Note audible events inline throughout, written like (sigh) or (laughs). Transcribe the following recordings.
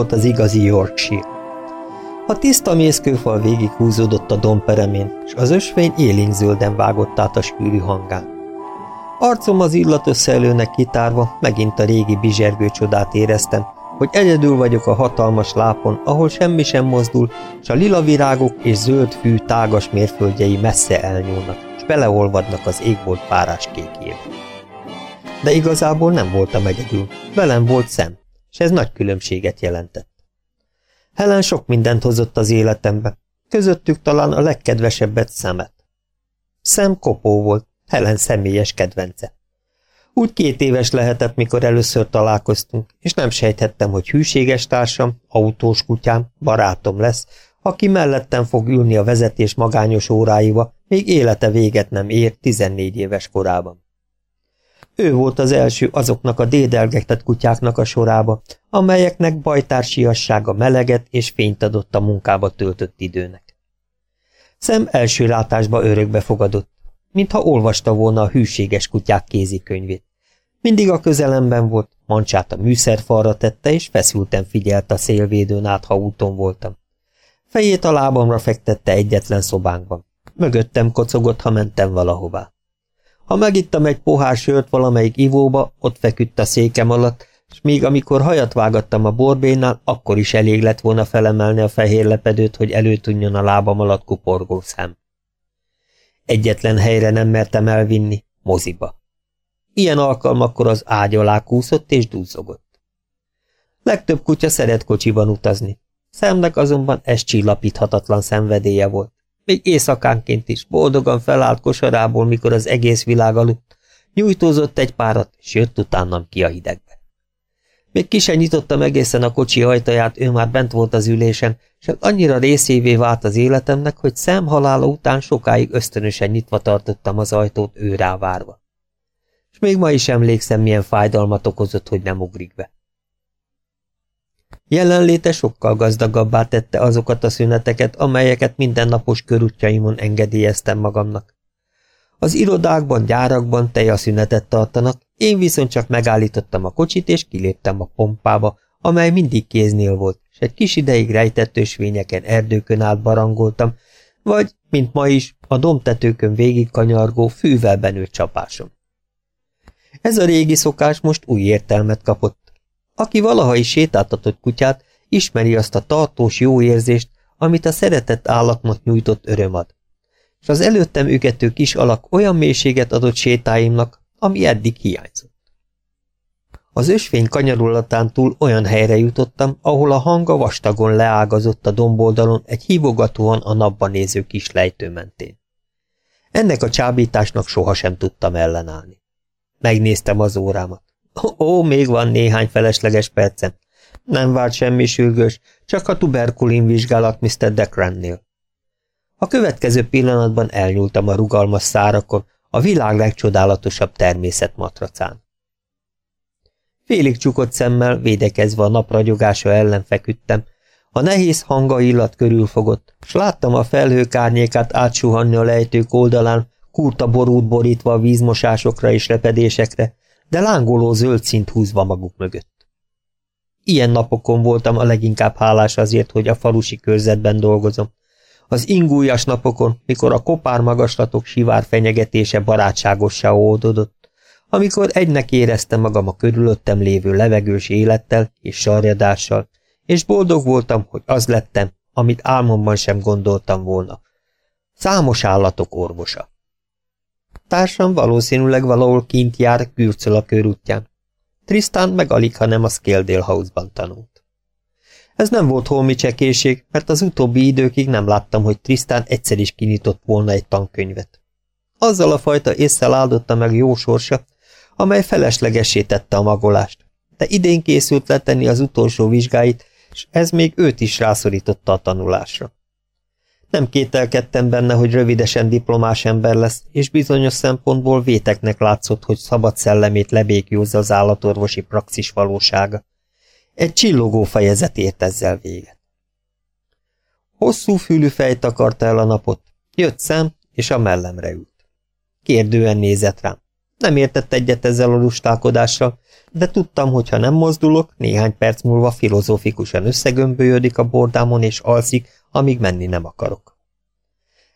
Volt az igazi Yorkshire. A tiszta mészkőfal végig húzódott a domperemén, és az ösvény élénkzölden vágott át a skűrű hangán. Arcom az illatos szellőnek kitárva, megint a régi bizsergő csodát éreztem, hogy egyedül vagyok a hatalmas lápon, ahol semmi sem mozdul, s a lila virágok és zöld fű tágas mérföldjei messze elnyúlnak, és beleolvadnak az égbolt párás kékjébe. De igazából nem voltam egyedül, velem volt szem, és ez nagy különbséget jelentett. Helen sok mindent hozott az életembe, közöttük talán a legkedvesebbet szemet. Szem kopó volt, Helen személyes kedvence. Úgy két éves lehetett, mikor először találkoztunk, és nem sejthettem, hogy hűséges társam, autós kutyám, barátom lesz, aki mellettem fog ülni a vezetés magányos óráiba, még élete véget nem ér 14 éves korában. Ő volt az első azoknak a dédelgetett kutyáknak a sorába, amelyeknek bajtársiassága meleget és fényt adott a munkába töltött időnek. Szem első látásba örökbe fogadott, mintha olvasta volna a hűséges kutyák kézikönyvét. Mindig a közelemben volt, mancsát a műszerfalra tette, és feszülten figyelt a szélvédőn át, ha úton voltam. Fejét a lábamra fektette egyetlen szobánkban. Mögöttem kocogott, ha mentem valahová. Ha megittam egy pohár sört valamelyik ivóba, ott feküdt a székem alatt, és még amikor hajat vágattam a borbénnál, akkor is elég lett volna felemelni a fehér lepedőt, hogy előtudjon a lábam alatt kuporgó szem. Egyetlen helyre nem mertem elvinni, moziba. Ilyen alkalmakkor az ágy alá kúszott és dúzogott. Legtöbb kutya szeret kocsiban utazni. Szemnek azonban ez csillapíthatatlan szenvedélye volt. Még éjszakánként is boldogan felállt kosarából, mikor az egész világ aludt, nyújtózott egy párat, és jött utánam ki a hidegbe. Még ki sem nyitottam egészen a kocsi ajtaját, ő már bent volt az ülésen, és annyira részévé vált az életemnek, hogy szem halála után sokáig ösztönösen nyitva tartottam az ajtót ő várva. És még ma is emlékszem, milyen fájdalmat okozott, hogy nem ugrik be. Jelenléte sokkal gazdagabbá tette azokat a szüneteket, amelyeket mindennapos körútjaimon engedélyeztem magamnak. Az irodákban, gyárakban tejaszünetet tartanak, én viszont csak megállítottam a kocsit, és kiléptem a pompába, amely mindig kéznél volt, és egy kis ideig rejtett ösvényeken, erdőkön át barangoltam, vagy, mint ma is, a domtetőkön végig kanyargó, fűvel benőtt csapásom. Ez a régi szokás most új értelmet kapott. Aki valaha is sétáltatott kutyát, ismeri azt a tartós jó érzést, amit a szeretett állatnak nyújtott öröm ad. És az előttem ügető kis alak olyan mélységet adott sétáimnak, ami eddig hiányzott. Az ösvény kanyarulatán túl olyan helyre jutottam, ahol a hanga vastagon leágazott a domboldalon egy hívogatóan a napban néző kis lejtő mentén. Ennek a csábításnak sohasem tudtam ellenállni. Megnéztem az órámat. Ó, még van néhány felesleges percem. Nem várt semmi sürgős, csak a tuberkulin vizsgálat Mr. Decrannél. A következő pillanatban elnyúltam a rugalmas szárakon, a világ legcsodálatosabb természet matracán. Félig csukott szemmel, védekezve a napragyogása ellen feküdtem, a nehéz hanga illat körülfogott, s láttam a felhők árnyékát átsuhanni a lejtők oldalán, kurta borút borítva a vízmosásokra és repedésekre, de lángoló zöld szint húzva maguk mögött. Ilyen napokon voltam a leginkább hálás azért, hogy a falusi körzetben dolgozom. Az ingújas napokon, mikor a kopár magaslatok sivár fenyegetése barátságossá oldódott, amikor egynek éreztem magam a körülöttem lévő levegős élettel és sarjadással, és boldog voltam, hogy az lettem, amit álmomban sem gondoltam volna. Számos állatok orvosa. Társam valószínűleg valahol kint jár Kürcöl a körútján. Tristan meg alig, ha nem a Scaledale House-ban tanult. Ez nem volt holmi csekéség, mert az utóbbi időkig nem láttam, hogy Tristan egyszer is kinyitott volna egy tankönyvet. Azzal a fajta észszel áldotta meg jó sorsa, amely feleslegesé tette a magolást, de idén készült letenni az utolsó vizsgáit, és ez még őt is rászorította a tanulásra. Nem kételkedtem benne, hogy rövidesen diplomás ember lesz, és bizonyos szempontból véteknek látszott, hogy szabad szellemét lebékjózza az állatorvosi praxis valósága. Egy csillogó fejezet ért ezzel véget. Hosszú fülű fej takarta el a napot, jött szem, és a mellemre ült. Kérdően nézett rám. Nem értett egyet ezzel a lustálkodással, de tudtam, hogy ha nem mozdulok, néhány perc múlva filozófikusan összegömbölyödik a bordámon és alszik, amíg menni nem akarok.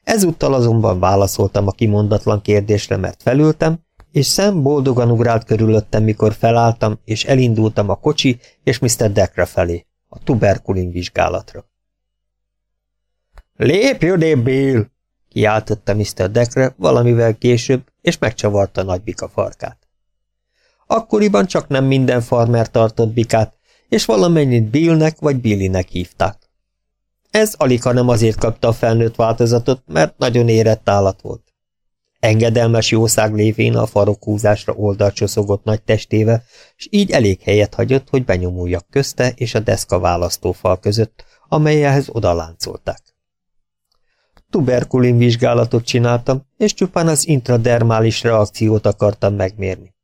Ezúttal azonban válaszoltam a kimondatlan kérdésre, mert felültem, és szem boldogan ugrált körülöttem, mikor felálltam, és elindultam a kocsi és Mr. Dekre felé, a tuberkulin vizsgálatra. Lépj odébb, Bill! kiáltotta Mr. Dekre valamivel később, és megcsavarta nagy bika farkát. Akkoriban csak nem minden farmer tartott bikát, és valamennyit Billnek vagy Billynek hívták. Ez alig, nem azért kapta a felnőtt változatot, mert nagyon érett állat volt. Engedelmes jószág lévén a farokhúzásra oldalt csoszogott nagy testével, és így elég helyet hagyott, hogy benyomuljak közte és a deszka választófal között, amelyhez odaláncolták. Tuberkulin vizsgálatot csináltam, és csupán az intradermális reakciót akartam megmérni.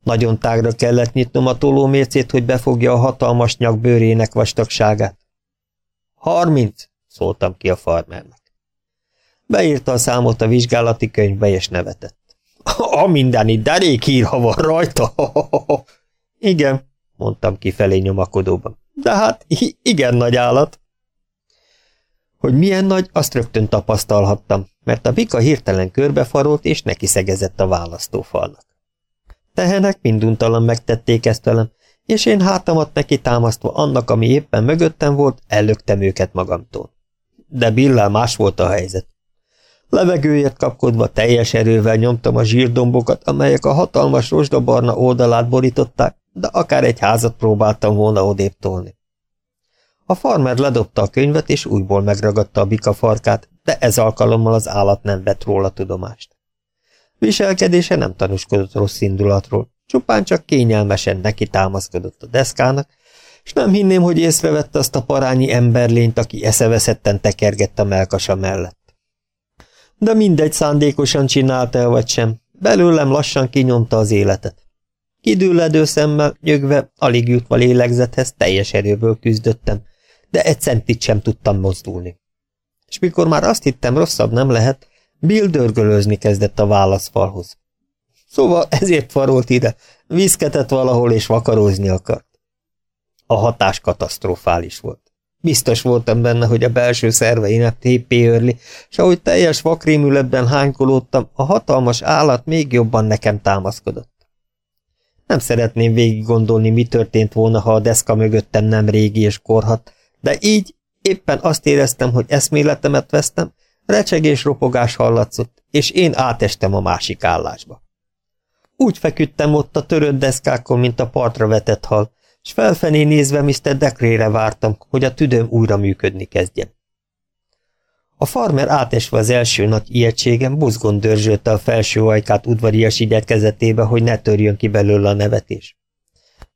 Nagyon tágra kellett nyitnom a tolómércét, hogy befogja a hatalmas nyak bőrének vastagságát. Harminc, szóltam ki a farmernek. Beírta a számot a vizsgálati könyvbe, és nevetett. A itt derék írva van rajta. (laughs) Igen, mondtam kifelé nyomakodóban. De hát igen nagy állat. Hogy milyen nagy, azt rögtön tapasztalhattam, mert a bika hirtelen körbefarolt, és neki szegezett a választófalnak. Tehenek minduntalan megtették ezt velem, és én hátamat neki támasztva annak, ami éppen mögöttem volt, ellöktem őket magamtól. De Billel más volt a helyzet. Levegőért kapkodva teljes erővel nyomtam a zsírdombokat, amelyek a hatalmas rozsdabarna oldalát borították, de akár egy házat próbáltam volna odébb tolni. A farmer ledobta a könyvet, és újból megragadta a bika farkát, de ez alkalommal az állat nem vett róla tudomást. Viselkedése nem tanúskodott rossz indulatról, csupán csak kényelmesen neki támaszkodott a deszkának, és nem hinném, hogy észrevette azt a parányi emberlényt, aki eszeveszetten tekergett a melkasa mellett. De mindegy szándékosan csinálta el vagy sem, belőlem lassan kinyomta az életet. Kidülledő szemmel, nyögve, alig jutva lélegzethez teljes erőből küzdöttem, de egy centit sem tudtam mozdulni. És mikor már azt hittem rosszabb nem lehet, Bill dörgölőzni kezdett a válaszfalhoz. Szóval ezért farolt ide, viszketett valahol és vakarózni akart. A hatás katasztrofális volt. Biztos voltam benne, hogy a belső szerveinek tépé örli, és ahogy teljes vakrémületben hánykolódtam, a hatalmas állat még jobban nekem támaszkodott. Nem szeretném végig gondolni, mi történt volna, ha a deszka mögöttem nem régi és korhat, de így éppen azt éreztem, hogy eszméletemet vesztem, recsegés ropogás hallatszott, és én átestem a másik állásba. Úgy feküdtem ott a törött deszkákon, mint a partra vetett hal, és felfelé nézve Mr. Dekrére vártam, hogy a tüdőm újra működni kezdjen. A farmer átesve az első nagy ijegységem buzgon dörzsölte a felső ajkát udvarias igyekezetébe, hogy ne törjön ki belőle a nevetés.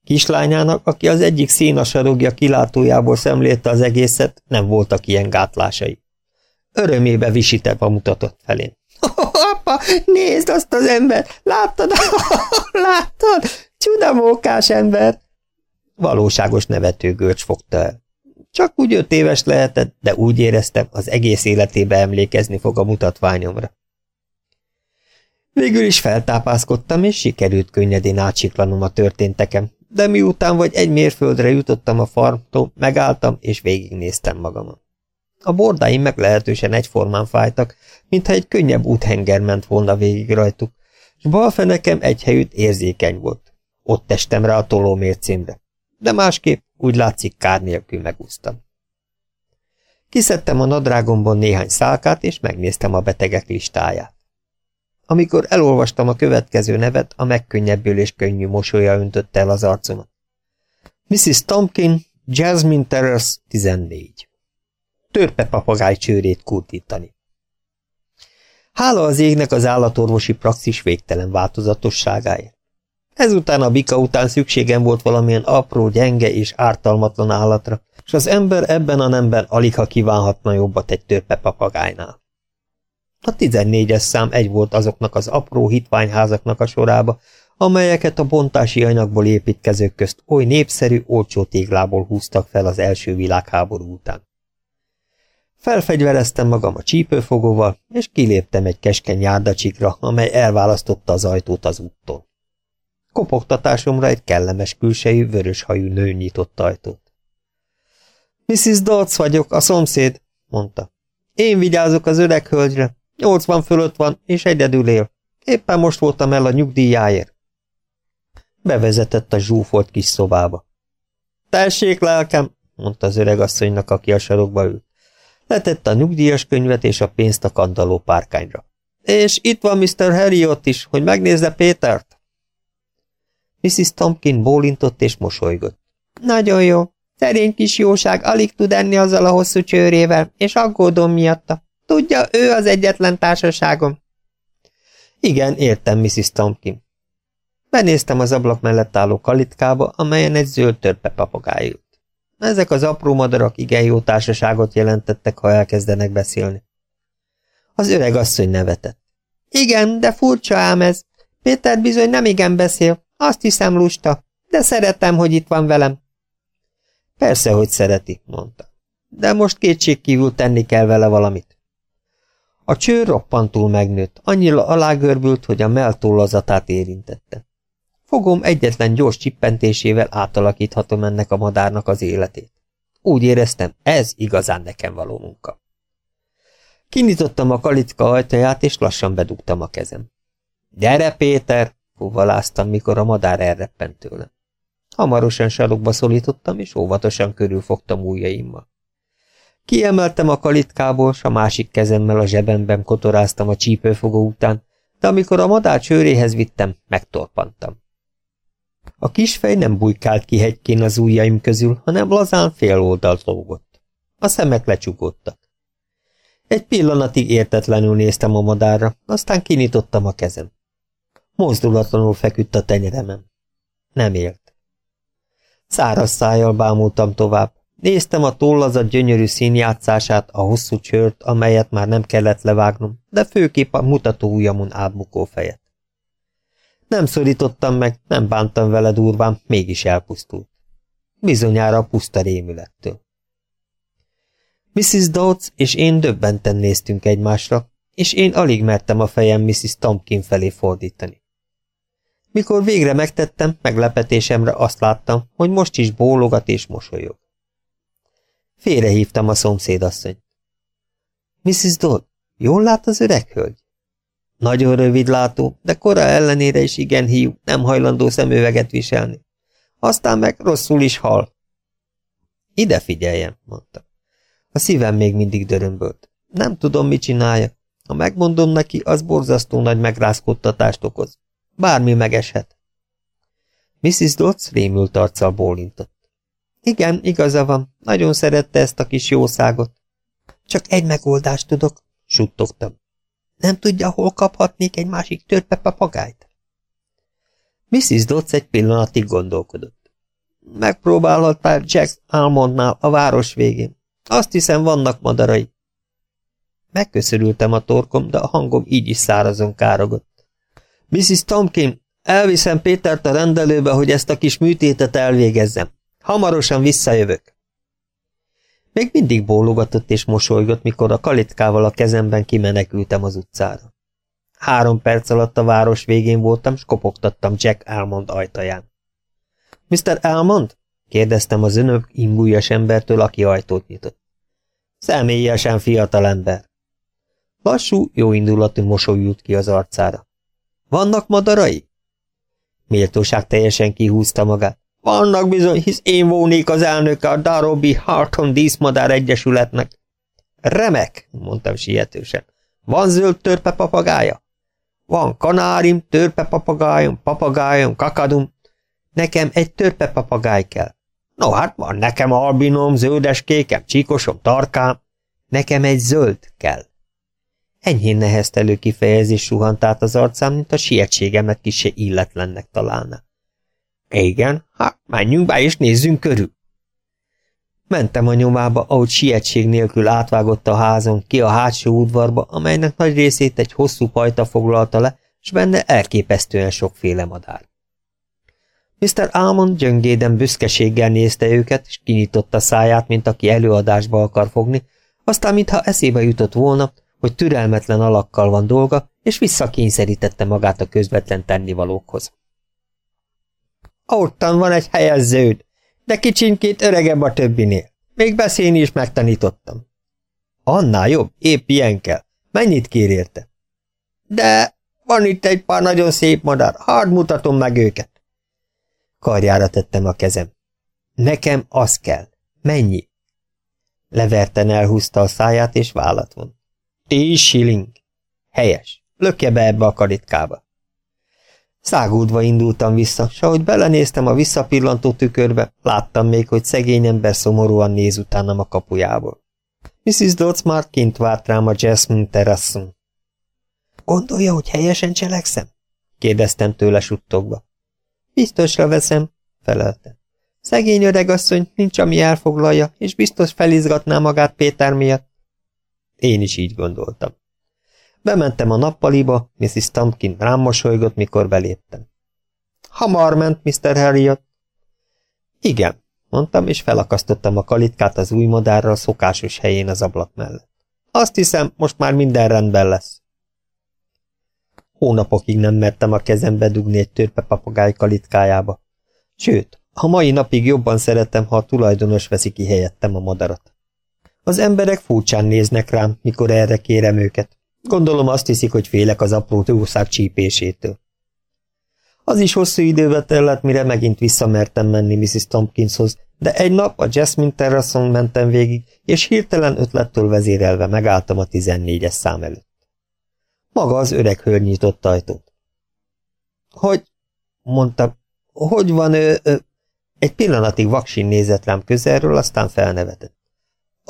Kislányának, aki az egyik színasarogja kilátójából szemlélte az egészet, nem voltak ilyen gátlásai. Örömébe visítve mutatott felén. (laughs) Apa, nézd azt az ember! Láttad? (laughs) Láttad? Csudamókás ember! Valóságos nevető görcs fogta el. Csak úgy öt éves lehetett, de úgy éreztem, az egész életébe emlékezni fog a mutatványomra. Végül is feltápászkodtam, és sikerült könnyedén átsiklanom a történtekem, de miután vagy egy mérföldre jutottam a farmtól, megálltam, és végignéztem magamon. A bordáim meglehetősen egyformán fájtak, mintha egy könnyebb úthenger ment volna végig rajtuk, és bal fenekem egy helyütt érzékeny volt. Ott testem rá a tolómércémre de másképp úgy látszik kár nélkül megúsztam. Kiszedtem a nadrágomban néhány szálkát, és megnéztem a betegek listáját. Amikor elolvastam a következő nevet, a megkönnyebbülés könnyű mosolya öntötte el az arcomat. Mrs. Tompkin, Jasmine Terrace, 14. Törpe papagáj csőrét kurtítani. Hála az égnek az állatorvosi praxis végtelen változatosságáért. Ezután a bika után szükségem volt valamilyen apró, gyenge és ártalmatlan állatra, és az ember ebben a nemben alig ha kívánhatna jobbat egy törpe papagájnál. A tizennégyes szám egy volt azoknak az apró hitványházaknak a sorába, amelyeket a bontási anyagból építkezők közt oly népszerű, olcsó téglából húztak fel az első világháború után. Felfegyvereztem magam a csípőfogóval, és kiléptem egy keskeny járdacsikra, amely elválasztotta az ajtót az úttól. Kopogtatásomra egy kellemes külsejű, vöröshajú nő nyitott ajtót. Mrs. Dodds vagyok, a szomszéd, mondta. Én vigyázok az öreg hölgyre. Nyolcvan fölött van, és egyedül él. Éppen most voltam el a nyugdíjáért. Bevezetett a zsúfolt kis szobába. Tessék, lelkem, mondta az öreg asszonynak, aki a sarokba ült. Letette a nyugdíjas könyvet és a pénzt a kandaló párkányra. És itt van Mr. Harriot is, hogy megnézze Pétert. Mrs. Tompkin bólintott és mosolygott. Nagyon jó. Szerény kis jóság alig tud enni azzal a hosszú csőrével, és aggódom miatta. Tudja, ő az egyetlen társaságom. Igen, értem, Mrs. Tompkin. Benéztem az ablak mellett álló kalitkába, amelyen egy zöld törpe papagáj. Ezek az apró madarak igen jó társaságot jelentettek, ha elkezdenek beszélni. Az öreg asszony nevetett. Igen, de furcsa ám ez. Péter bizony nem igen beszél. Azt hiszem lusta. De szeretem, hogy itt van velem. Persze, hogy szereti, mondta. De most kétségkívül tenni kell vele valamit. A cső roppantul megnőtt, annyira alágörbült, hogy a meltollazatát érintette. Fogom egyetlen gyors csippentésével átalakíthatom ennek a madárnak az életét. Úgy éreztem, ez igazán nekem való munka. Kinyitottam a kalitka ajtaját, és lassan bedugtam a kezem. Gyere, Péter! fuvaláztam, mikor a madár elreppent tőlem. Hamarosan sarokba szólítottam, és óvatosan körülfogtam ujjaimmal. Kiemeltem a kalitkából, s a másik kezemmel a zsebemben kotoráztam a csípőfogó után, de amikor a madár csőréhez vittem, megtorpantam. A kisfej nem bujkált ki hegykén az ujjaim közül, hanem lazán fél oldalt lógott. A szemek lecsukódtak. Egy pillanatig értetlenül néztem a madárra, aztán kinyitottam a kezem. Mozdulatlanul feküdt a tenyeremen. Nem élt. Száraz szájjal bámultam tovább. Néztem a tollazat gyönyörű színjátszását, a hosszú csört, amelyet már nem kellett levágnom, de főképp a mutató ujjamon átbukó fejet. Nem szorítottam meg, nem bántam vele durván, mégis elpusztult. Bizonyára a puszta rémülettől. Mrs. Dodds és én döbbenten néztünk egymásra, és én alig mertem a fejem Mrs. Tompkin felé fordítani. Mikor végre megtettem, meglepetésemre azt láttam, hogy most is bólogat és mosolyog. Félrehívtam a szomszédasszonyt. Mrs. Dodd, jól lát az öreg hölgy? Nagyon rövidlátó, de kora ellenére is igen hiú, nem hajlandó szemüveget viselni. Aztán meg rosszul is hal. Ide figyeljen, mondta. A szívem még mindig dörömbölt. Nem tudom, mit csinálja. Ha megmondom neki, az borzasztó nagy megrázkodtatást okoz. Bármi megeshet. Mrs. Dodds rémült arccal bólintott. Igen, igaza van, nagyon szerette ezt a kis jószágot. Csak egy megoldást tudok, suttogtam. Nem tudja, hol kaphatnék egy másik törpe papagájt? Mrs. Dodds egy pillanatig gondolkodott. Megpróbálhattál Jack Almondnál a város végén. Azt hiszem, vannak madarai. Megköszörültem a torkom, de a hangom így is szárazon károgott. Mrs. Tomkin, elviszem Pétert a rendelőbe, hogy ezt a kis műtétet elvégezzem. Hamarosan visszajövök. Még mindig bólogatott és mosolygott, mikor a kalitkával a kezemben kimenekültem az utcára. Három perc alatt a város végén voltam, s kopogtattam Jack Almond ajtaján. Mr. Almond? kérdeztem az önök imbújas embertől, aki ajtót nyitott. Személyesen fiatal ember. Lassú, jóindulatú mosoly jut ki az arcára. Vannak madarai? Méltóság teljesen kihúzta magát. Vannak bizony, hisz én volnék az elnöke a Darobi Harton Díszmadár Egyesületnek. Remek, mondtam sietősen. Van zöld törpe papagája? Van kanárim, törpe papagájom, papagájom, kakadum. Nekem egy törpe papagáj kell. No hát van nekem albinom, zöldes kékem, csíkosom, tarkám. Nekem egy zöld kell. Enyhén neheztelő kifejezés suhant át az arcám, mint a sietségemet kisé illetlennek találná. Igen, hát menjünk be és nézzünk körül. Mentem a nyomába, ahogy sietség nélkül átvágott a házon ki a hátsó udvarba, amelynek nagy részét egy hosszú pajta foglalta le, és benne elképesztően sokféle madár. Mr. Almond gyöngéden büszkeséggel nézte őket, és kinyitotta száját, mint aki előadásba akar fogni, Aztán, mintha eszébe jutott volna, hogy türelmetlen alakkal van dolga, és visszakényszerítette magát a közvetlen tennivalókhoz. Ottan van egy helyes zöld, de kicsinkét öregebb a többinél. Még beszélni is megtanítottam. Annál jobb, épp ilyen kell. Mennyit kér érte? De van itt egy pár nagyon szép madár, hadd mutatom meg őket. Karjára tettem a kezem. Nekem az kell. Mennyi? Leverten elhúzta a száját, és vállat von. Tíz shilling. Helyes. Lökje be ebbe a karitkába. Szágúdva indultam vissza, s ahogy belenéztem a visszapillantó tükörbe, láttam még, hogy szegény ember szomorúan néz utánam a kapujából. Mrs. Dodds már kint várt rám a Jasmine terrasszon. Gondolja, hogy helyesen cselekszem? kérdeztem tőle suttogva. Biztosra veszem, felelte. Szegény öregasszony nincs, ami elfoglalja, és biztos felizgatná magát Péter miatt. Én is így gondoltam. Bementem a nappaliba, Mrs. Tompkin rám mosolygott, mikor beléptem. Hamar ment, Mr. Harriot. Igen, mondtam, és felakasztottam a kalitkát az új madárra a szokásos helyén az ablak mellett. Azt hiszem, most már minden rendben lesz. Hónapokig nem mertem a kezembe dugni egy törpe papagáj kalitkájába. Sőt, a mai napig jobban szeretem, ha a tulajdonos veszi ki helyettem a madarat. Az emberek furcsán néznek rám, mikor erre kérem őket. Gondolom azt hiszik, hogy félek az apró jószág csípésétől. Az is hosszú időbe tellett, mire megint visszamertem menni Mrs. Tompkinshoz, de egy nap a Jasmine Terrasson mentem végig, és hirtelen ötlettől vezérelve megálltam a 14-es szám előtt. Maga az öreg hölgy nyitott ajtót. Hogy, mondta, hogy van ő, ő? Egy pillanatig vaksin nézett rám közelről, aztán felnevetett.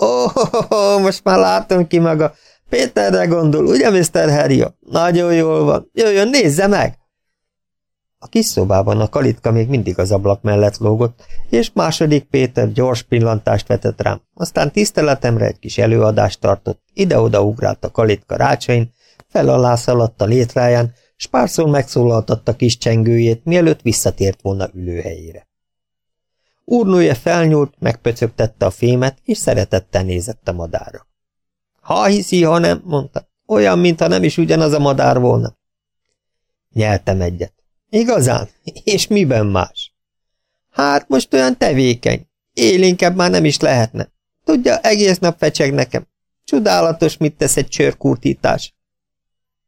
Ó, oh, (laughs) most már látom ki maga. Péterre gondol, ugye, Mr. Harry? Nagyon jól van. Jöjjön, nézze meg! A kis szobában a kalitka még mindig az ablak mellett lógott, és második Péter gyors pillantást vetett rám, aztán tiszteletemre egy kis előadást tartott, ide-oda ugrált a kalitka rácsain, fel szaladt a létráján, s párszor megszólaltatta kis csengőjét, mielőtt visszatért volna ülőhelyére. Úrnője felnyúlt, megpöcögtette a fémet, és szeretettel nézett a madára. Ha hiszi, ha nem, mondta. Olyan, mintha nem is ugyanaz a madár volna. Nyeltem egyet. Igazán? És miben más? Hát most olyan tevékeny. Élénkebb már nem is lehetne. Tudja, egész nap fecseg nekem. Csodálatos, mit tesz egy csörkurtítás.